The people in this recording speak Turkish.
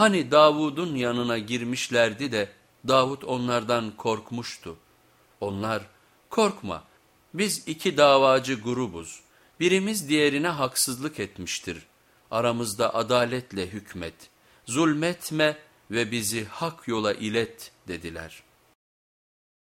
Hani Davud'un yanına girmişlerdi de Davud onlardan korkmuştu. Onlar korkma biz iki davacı grubuz. Birimiz diğerine haksızlık etmiştir. Aramızda adaletle hükmet. Zulmetme ve bizi hak yola ilet dediler.''